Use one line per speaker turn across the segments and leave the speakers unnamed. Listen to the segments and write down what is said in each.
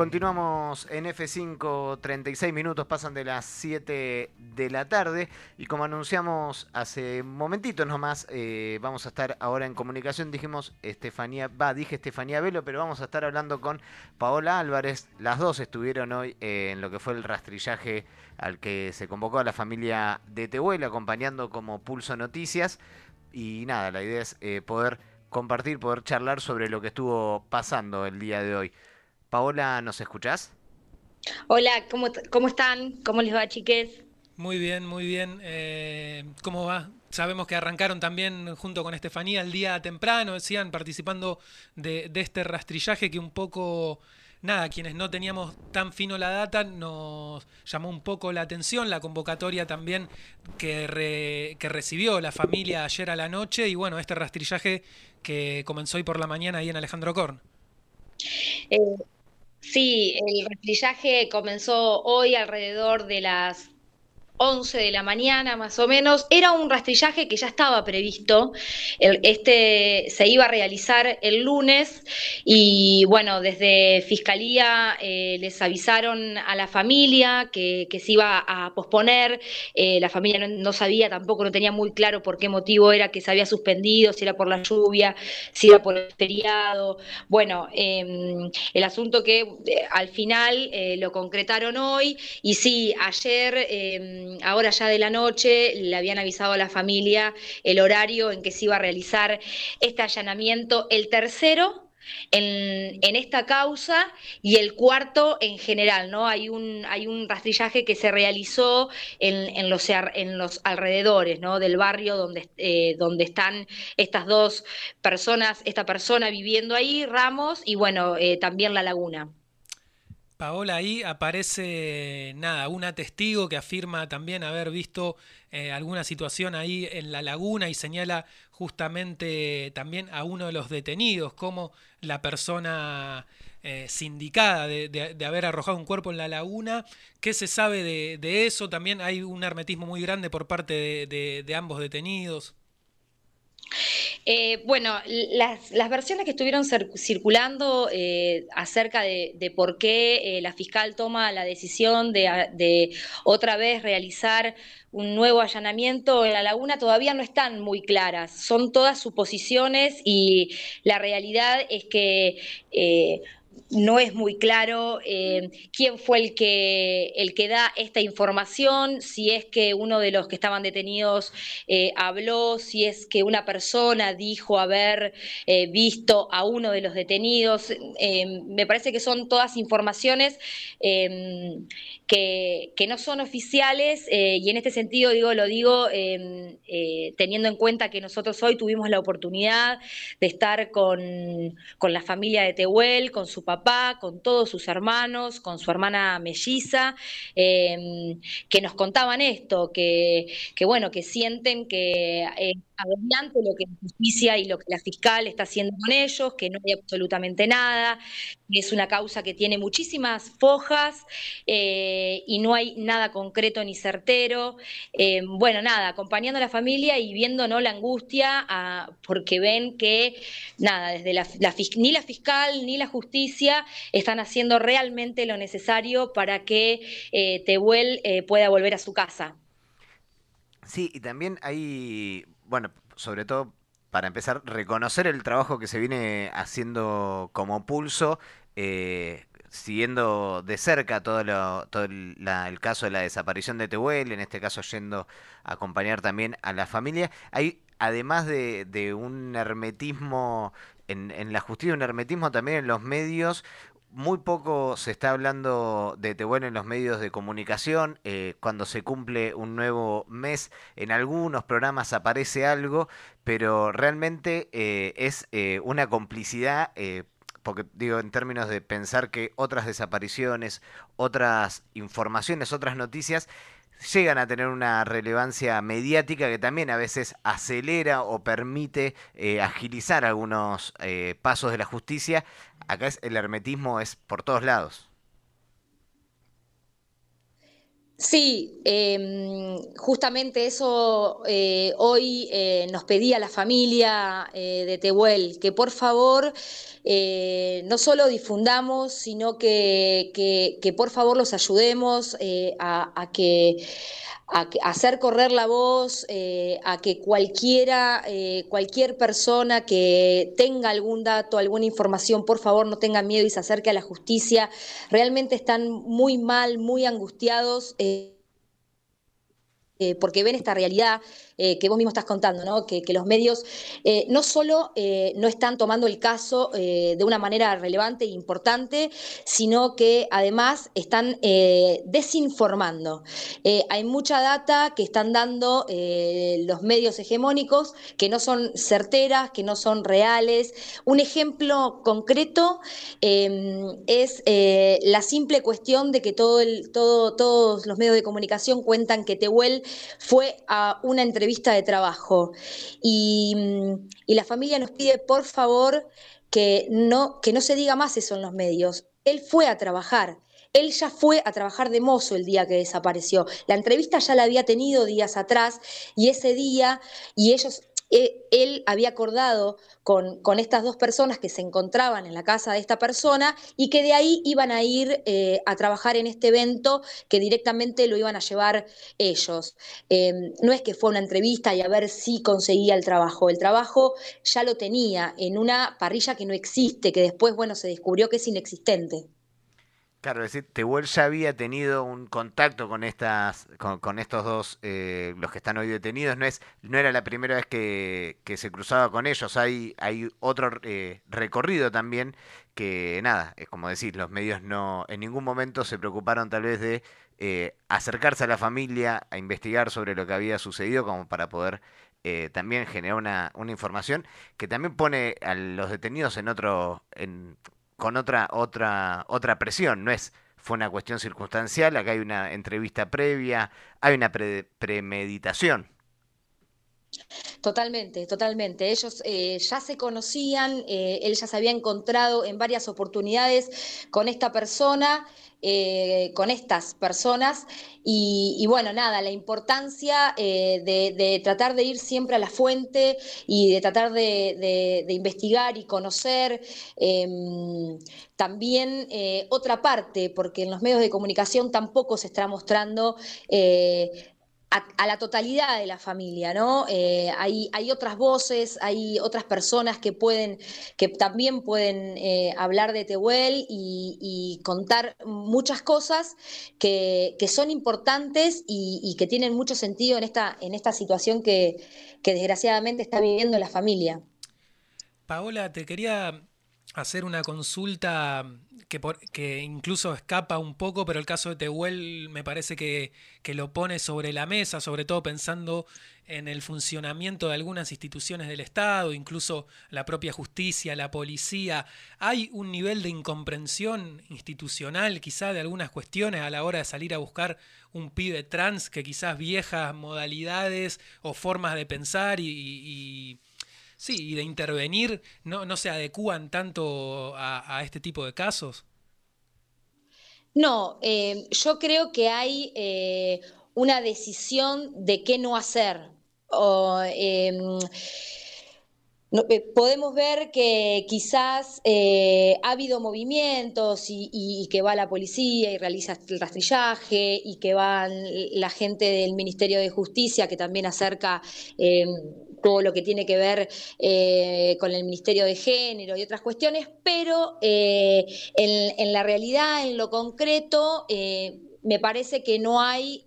Continuamos en F5, 36 minutos pasan de las 7 de la tarde y como anunciamos hace un momentito nomás, eh, vamos a estar ahora en comunicación, dijimos Estefanía, va, dije Estefanía Velo, pero vamos a estar hablando con Paola Álvarez, las dos estuvieron hoy en lo que fue el rastrillaje al que se convocó a la familia de Tehuel, acompañando como Pulso Noticias y nada, la idea es eh, poder compartir, poder charlar sobre lo que estuvo pasando el día de hoy. Paola, ¿nos escuchás?
Hola, ¿cómo, cómo están? ¿Cómo les va, chiques?
Muy bien, muy bien. Eh, ¿Cómo va? Sabemos que arrancaron también junto con Estefanía el día temprano, decían, participando de, este rastrillaje que un poco, nada, quienes no teníamos tan fino la data, nos llamó un poco la atención la convocatoria también que, que recibió la familia ayer a la noche y bueno, este rastrillaje que comenzó hoy por la mañana ahí en Alejandro Korn.
Eh, Sí, el rastrillaje comenzó hoy alrededor de las 11 de la mañana más o menos. Era un rastrillaje que ya estaba previsto. este se iba a realizar el lunes y bueno, desde Fiscalía eh, les avisaron a la familia que, se iba a posponer. Eh, la familia no, sabía tampoco, no tenía muy claro por qué motivo era que se había suspendido, si era por la lluvia, si era por el feriado. Bueno, em, el asunto que eh, al final lo concretaron hoy y sí, ayer ahora ya de la noche le habían avisado a la familia el horario en que se iba a realizar este allanamiento, el tercero en, esta causa y el cuarto en general, ¿no? Hay un, hay un rastrillaje que se realizó en, los, en los alrededores, ¿no? Del barrio donde, eh, donde están estas dos personas, esta persona viviendo ahí, Ramos, y bueno, eh, también la laguna.
Paola, ahí aparece nada, una testigo que afirma también haber visto eh, alguna situación ahí en la laguna y señala justamente también a uno de los detenidos como la persona eh, sindicada de, haber arrojado un cuerpo en la laguna. ¿Qué se sabe de, eso? También hay un hermetismo muy grande por parte de ambos detenidos.
Eh, bueno, las, versiones que estuvieron circulando eh, acerca de, por qué eh, la fiscal toma la decisión de, otra vez realizar un nuevo allanamiento en la laguna todavía no están muy claras. Son todas suposiciones y la realidad es que no es muy claro eh, quién fue el que, el que da esta información, si es que uno de los que estaban detenidos eh, habló, si es que una persona dijo haber eh, visto a uno de los detenidos. me parece que son todas informaciones que, que, no son oficiales y en este sentido digo, lo digo teniendo en cuenta que nosotros hoy tuvimos la oportunidad de estar con, con la familia de Tehuel, con su papá, con todos sus hermanos, con su hermana melliza, em, que nos contaban esto, que, bueno, que sienten que eh, adelante lo que la justicia y lo que la fiscal está haciendo con ellos, que no hay absolutamente nada, que es una causa que tiene muchísimas fojas eh, y no hay nada concreto ni certero. Eh, bueno, nada, acompañando a la familia y viendo ¿no? la angustia ah, porque ven que nada, desde la, ni la fiscal ni la justicia están haciendo realmente lo necesario para que eh, Tehuel eh, pueda volver a su casa.
Sí, y también hay bueno, sobre todo para empezar, reconocer el trabajo que se viene haciendo como pulso, eh, siguiendo de cerca todo, todo el, caso de la desaparición de Tehuel, en este caso yendo a acompañar también a la familia. Hay, además de, un hermetismo en, la justicia, un hermetismo también en los medios, muy poco se está hablando de Tehuel en los medios de comunicación. Eh, cuando se cumple un nuevo mes, en algunos programas aparece algo, pero realmente eh, es eh, una complicidad. porque digo, en términos de pensar que otras desapariciones, otras informaciones, otras noticias llegan a tener una relevancia mediática que también a veces acelera o permite eh, agilizar algunos eh, pasos de la justicia. Acá es, el hermetismo es por todos lados.
Sí, em, justamente eso eh, hoy eh, nos pedía la familia eh, de Tehuel, que por favor no solo difundamos, sino que, que, por favor los ayudemos a, que a, hacer correr la voz, a que cualquiera, cualquier persona que tenga algún dato, alguna información, por favor no tenga miedo y se acerque a la justicia. Realmente están muy mal, muy angustiados. Eh, porque ven esta realidad eh, que vos mismo estás contando, ¿no? que, los medios eh, no solo no están tomando el caso de una manera relevante e importante, sino que además están desinformando. hay mucha data que están dando los medios hegemónicos que no son certeras, que no son reales. Un ejemplo concreto es la simple cuestión de que todos los medios de comunicación cuentan que Tehuel fue a una entrevista de trabajo y, la familia nos pide por favor que no, que no se diga más eso en los medios. Él fue a trabajar. Él ya fue a trabajar de mozo el día que desapareció. La entrevista ya la había tenido días atrás y ese día, y ellos él había acordado con, con, estas dos personas que se encontraban en la casa de esta persona y que de ahí iban a ir eh, a trabajar en este evento que directamente lo iban a llevar ellos. Em, no es que fue una entrevista y a ver si conseguía el trabajo, el trabajo ya lo tenía en una parrilla que no existe, que después, bueno, se descubrió que es inexistente.
Claro, es decir, Tehuel ya había tenido un contacto con estas, con, estos dos, eh, los que están hoy detenidos. No es, no era la primera vez que, se cruzaba con ellos. Hay, hay otro eh, recorrido también que nada, es como decir, los medios no, en ningún momento se preocuparon tal vez de eh, acercarse a la familia a investigar sobre lo que había sucedido, como para poder también generar una, una información que también pone a los detenidos en otro, en, con otra, otra, otra presión, no es fue una cuestión circunstancial, acá hay una entrevista previa, hay una premeditación.
Totalmente, totalmente. Ellos eh, ya se conocían, eh, él ya se había encontrado en varias oportunidades con esta persona, eh, con estas personas, y, bueno, nada, la importancia de, tratar de ir siempre a la fuente y de tratar de, investigar y conocer em, también otra parte, porque en los medios de comunicación tampoco se está mostrando a, la totalidad de la familia, ¿no? Eh, hay, otras voces, hay otras personas que pueden, que también pueden eh, hablar de Tehuel y, contar muchas cosas que, son importantes y, que tienen mucho sentido en esta, en esta situación que desgraciadamente está viviendo la familia.
Paola, te quería hacer una consulta que, que incluso escapa un poco, pero el caso de Tehuel me parece que, lo pone sobre la mesa, sobre todo pensando en el funcionamiento de algunas instituciones del Estado, incluso la propia justicia, la policía. Hay un nivel de incomprensión institucional quizá de algunas cuestiones a la hora de salir a buscar un pibe trans que quizás viejas modalidades o formas de pensar y Sí, y de intervenir no, no se adecúan tanto a, este tipo de casos.
No, eh, yo creo que hay eh, una decisión de qué no hacer. Eh, podemos ver que quizás ha habido movimientos y, que va la policía y realiza el rastrillaje y que van la gente del Ministerio de Justicia que también acerca todo lo que tiene que ver eh, con el Ministerio de Género y otras cuestiones, pero eh, en, la realidad, en lo concreto, eh, me parece que no hay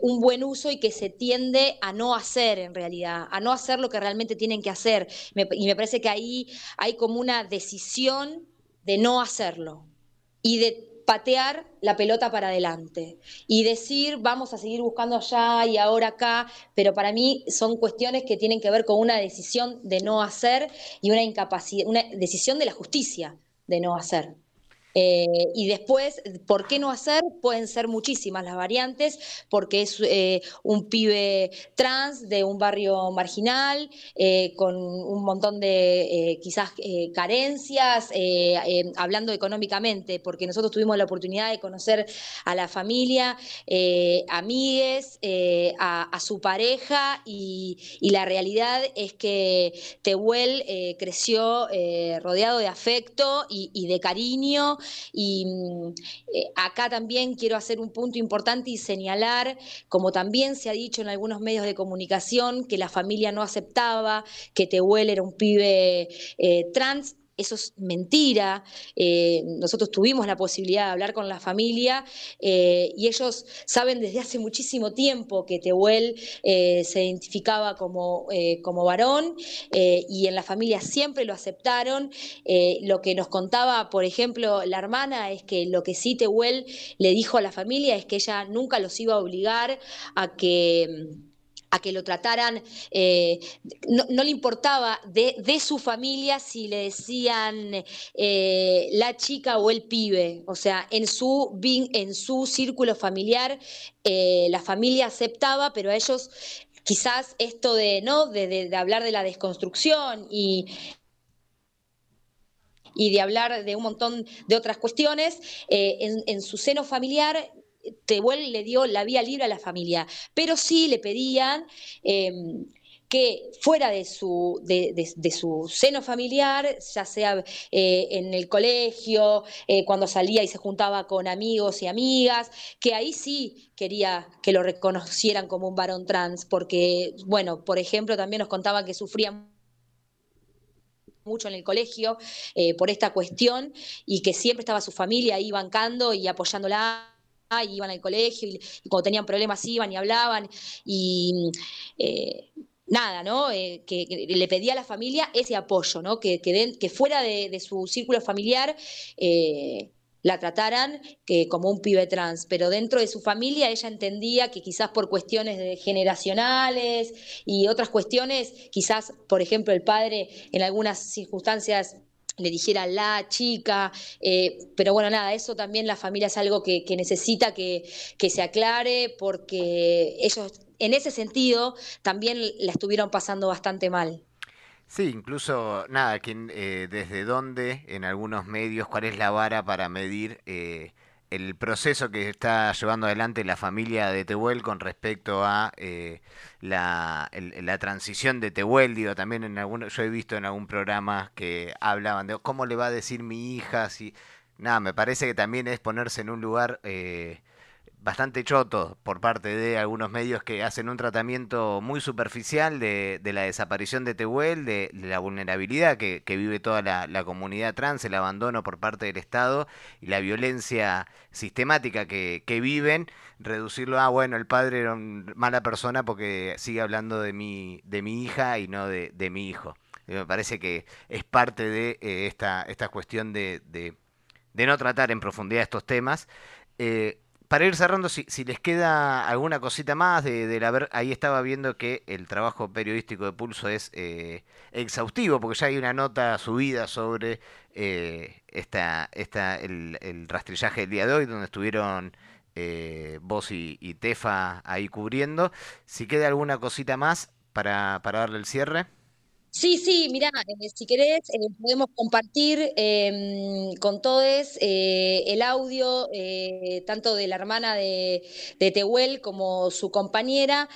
un buen uso y que se tiende a no hacer en realidad, a no hacer lo que realmente tienen que hacer. y me parece que ahí hay como una decisión de no hacerlo y de patear la pelota para adelante y decir vamos a seguir buscando allá y ahora acá, pero para mí son cuestiones que tienen que ver con una decisión de no hacer y una incapacidad, una decisión de la justicia de no hacer. Eh, y después, ¿por qué no hacer? Pueden ser muchísimas las variantes, porque es eh, un pibe trans de un barrio marginal, eh, con un montón de quizás carencias, hablando económicamente, porque nosotros tuvimos la oportunidad de conocer a la familia, amigues, a, su pareja, y, la realidad es que Tehuel creció rodeado de afecto y de cariño y mm, eh, acá también quiero hacer un punto importante y señalar, como también se ha dicho en algunos medios de comunicación, que la familia no aceptaba que Tehuel era un pibe eh, trans eso es mentira. Eh, nosotros tuvimos la posibilidad de hablar con la familia eh, y ellos saben desde hace muchísimo tiempo que Tehuel eh, se identificaba como, como varón y en la familia siempre lo aceptaron. lo que nos contaba, por ejemplo, la hermana es que lo que sí Tehuel le dijo a la familia es que ella nunca los iba a obligar a que a que lo trataran, eh, no, le importaba de, su familia si le decían eh, la chica o el pibe, o sea, en su, en su círculo familiar eh, la familia aceptaba, pero a ellos quizás esto de, ¿no? de, hablar de la desconstrucción y, y de hablar de un montón de otras cuestiones, en, en, su seno familiar Tehuel le dio la vía libre a la familia, pero sí le pedían em, que fuera de su, de, su seno familiar, ya sea eh, en el colegio, eh, cuando salía y se juntaba con amigos y amigas, que ahí sí quería que lo reconocieran como un varón trans, porque, bueno, por ejemplo, también nos contaban que sufrían mucho en el colegio eh, por esta cuestión y que siempre estaba su familia ahí bancando y apoyándola y iban al colegio y, cuando tenían problemas iban y hablaban y eh, nada, ¿no? Eh, que, le pedía a la familia ese apoyo, ¿no? Que, que, fuera de, su círculo familiar eh, la trataran como un pibe trans, pero dentro de su familia ella entendía que quizás por cuestiones generacionales y otras cuestiones, quizás, por ejemplo, el padre en algunas circunstancias le dijera la chica, eh, pero bueno, nada, eso también la familia es algo que, necesita que, se aclare porque ellos en ese sentido también la estuvieron pasando bastante mal.
Sí, incluso, nada, eh, desde dónde en algunos medios, cuál es la vara para medir eh, el proceso que está llevando adelante la familia de Tehuel con respecto a eh, la, la, transición de Tehuel, digo, también en algún, yo he visto en algún programa que hablaban de cómo le va a decir mi hija, si, nada, me parece que también es ponerse en un lugar eh, bastante choto por parte de algunos medios que hacen un tratamiento muy superficial de, la desaparición de Tehuel, de, la vulnerabilidad que, vive toda la, comunidad trans, el abandono por parte del Estado y la violencia sistemática que, viven, reducirlo a, bueno, el padre era una mala persona porque sigue hablando de mi, de mi hija y no de, mi hijo. me parece que es parte de eh, esta, esta cuestión de, de, no tratar en profundidad estos temas. Eh, para ir cerrando, si, les queda alguna cosita más de, la ver, ahí estaba viendo que el trabajo periodístico de Pulso es eh, exhaustivo, porque ya hay una nota subida sobre eh, esta, esta, el, rastrillaje del día de hoy, donde estuvieron eh, vos y, y, Tefa ahí cubriendo. Si queda alguna cosita más para, para darle el cierre.
Sí, sí, mira, eh, si querés, eh, podemos compartir em, con todos eh, el audio, tanto de la hermana de, Tehuel como su compañera,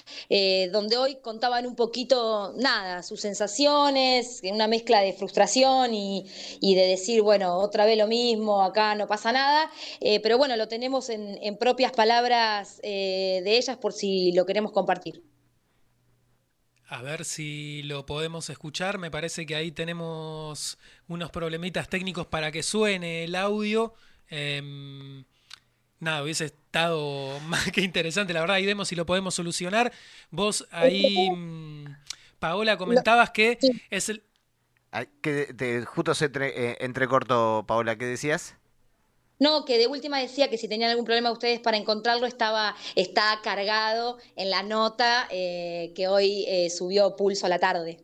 donde hoy contaban un poquito, nada, sus sensaciones, una mezcla de frustración y, de decir, bueno, otra vez lo mismo, acá no pasa nada, pero bueno, lo tenemos en, en propias palabras de ellas por si lo queremos compartir.
A ver si lo podemos escuchar. Me parece que ahí tenemos unos problemitas técnicos para que suene el audio. Em, nada, hubiese estado más que interesante, la verdad. Ahí vemos si lo podemos solucionar. Vos ahí, mm, Paola, comentabas que es el...
Que justo se entre, entrecortó, Paola, ¿qué decías?
No, que de última decía que si tenían algún problema ustedes para encontrarlo, estaba, está cargado en la nota eh, que hoy eh, subió Pulso a la tarde.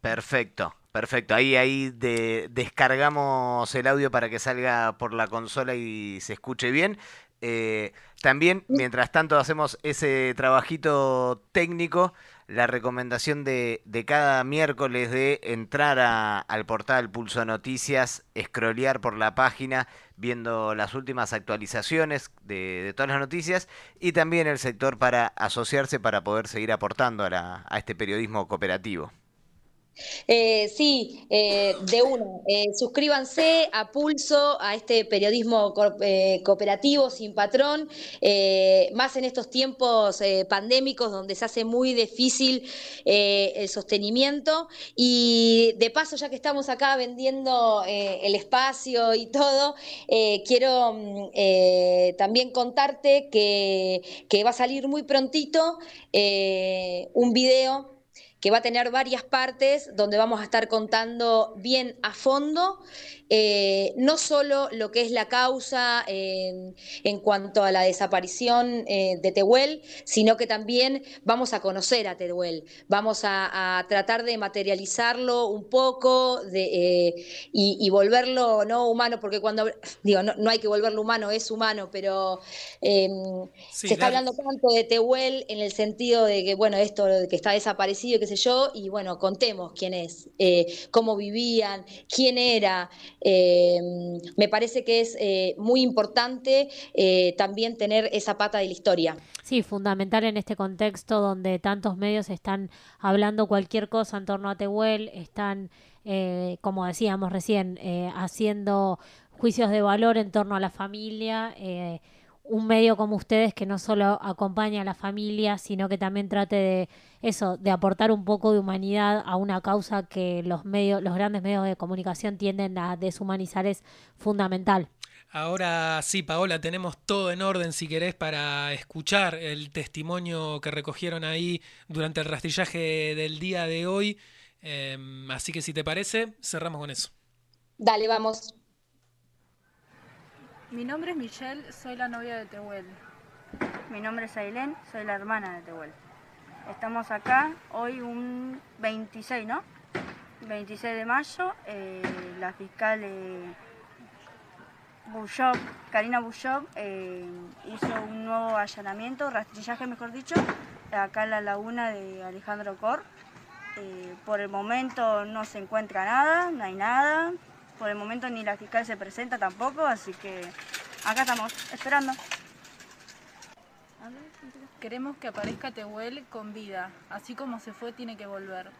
Perfecto, Perfecto, ahí, ahí descargamos el audio para que salga por la consola y se escuche bien. Eh, también, mientras tanto, hacemos ese trabajito técnico, la recomendación de, cada miércoles de entrar al portal Pulso Noticias, scrollear por la página, viendo las últimas actualizaciones de, todas las noticias y también el sector para asociarse para poder seguir aportando a este periodismo cooperativo.
Eh, sí, eh, de uno. Eh, suscríbanse a Pulso, a este periodismo cooperativo sin patrón, más en estos tiempos pandémicos donde se hace muy difícil el sostenimiento. Y de paso, ya que estamos acá vendiendo el espacio y todo, quiero mm, también contarte que, que, va a salir muy prontito un video que va a tener varias partes donde vamos a estar contando bien a fondo eh, no solo lo que es la causa en, cuanto a la desaparición eh, de Tehuel, sino que también vamos a conocer a Tehuel, vamos a, tratar de materializarlo un poco eh, y, volverlo no humano, porque cuando digo, no, hay que volverlo humano, es humano, pero em, se está hablando tanto de Tehuel en el sentido de que, bueno, esto que está desaparecido, qué sé yo, y bueno, contemos quién es, cómo vivían, quién era. Eh, me parece que es eh, muy importante eh, también tener esa pata de la historia.
Sí, fundamental en este contexto donde tantos medios están hablando cualquier cosa en torno a Tehuel, están, como decíamos recién, haciendo juicios de valor en torno a la familia un medio como ustedes que no solo acompaña a la familia, sino que también trate de eso, de aportar un poco de humanidad a una causa que los medios, los grandes medios de comunicación tienden a deshumanizar es fundamental.
Ahora sí, Paola, tenemos todo en orden si querés para escuchar el testimonio que recogieron ahí durante el rastrillaje del día de hoy. Em, así que si te parece, cerramos con eso.
Dale, vamos.
Mi nombre es Michelle, soy la novia de Tehuel.
Mi nombre es Ailén, soy la hermana de Tehuel. Estamos acá hoy un 26, ¿no? 26 de mayo. Eh, la fiscal eh, Karina Bushok, eh, hizo un nuevo allanamiento, rastrillaje mejor dicho, acá en la laguna de Alejandro Cor. Eh, por el momento no se encuentra nada, no hay nada, por el momento ni la fiscal se presenta tampoco, así que acá estamos, esperando.
Queremos que aparezca Tehuel con vida, así como se fue tiene que volver.